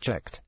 Checked.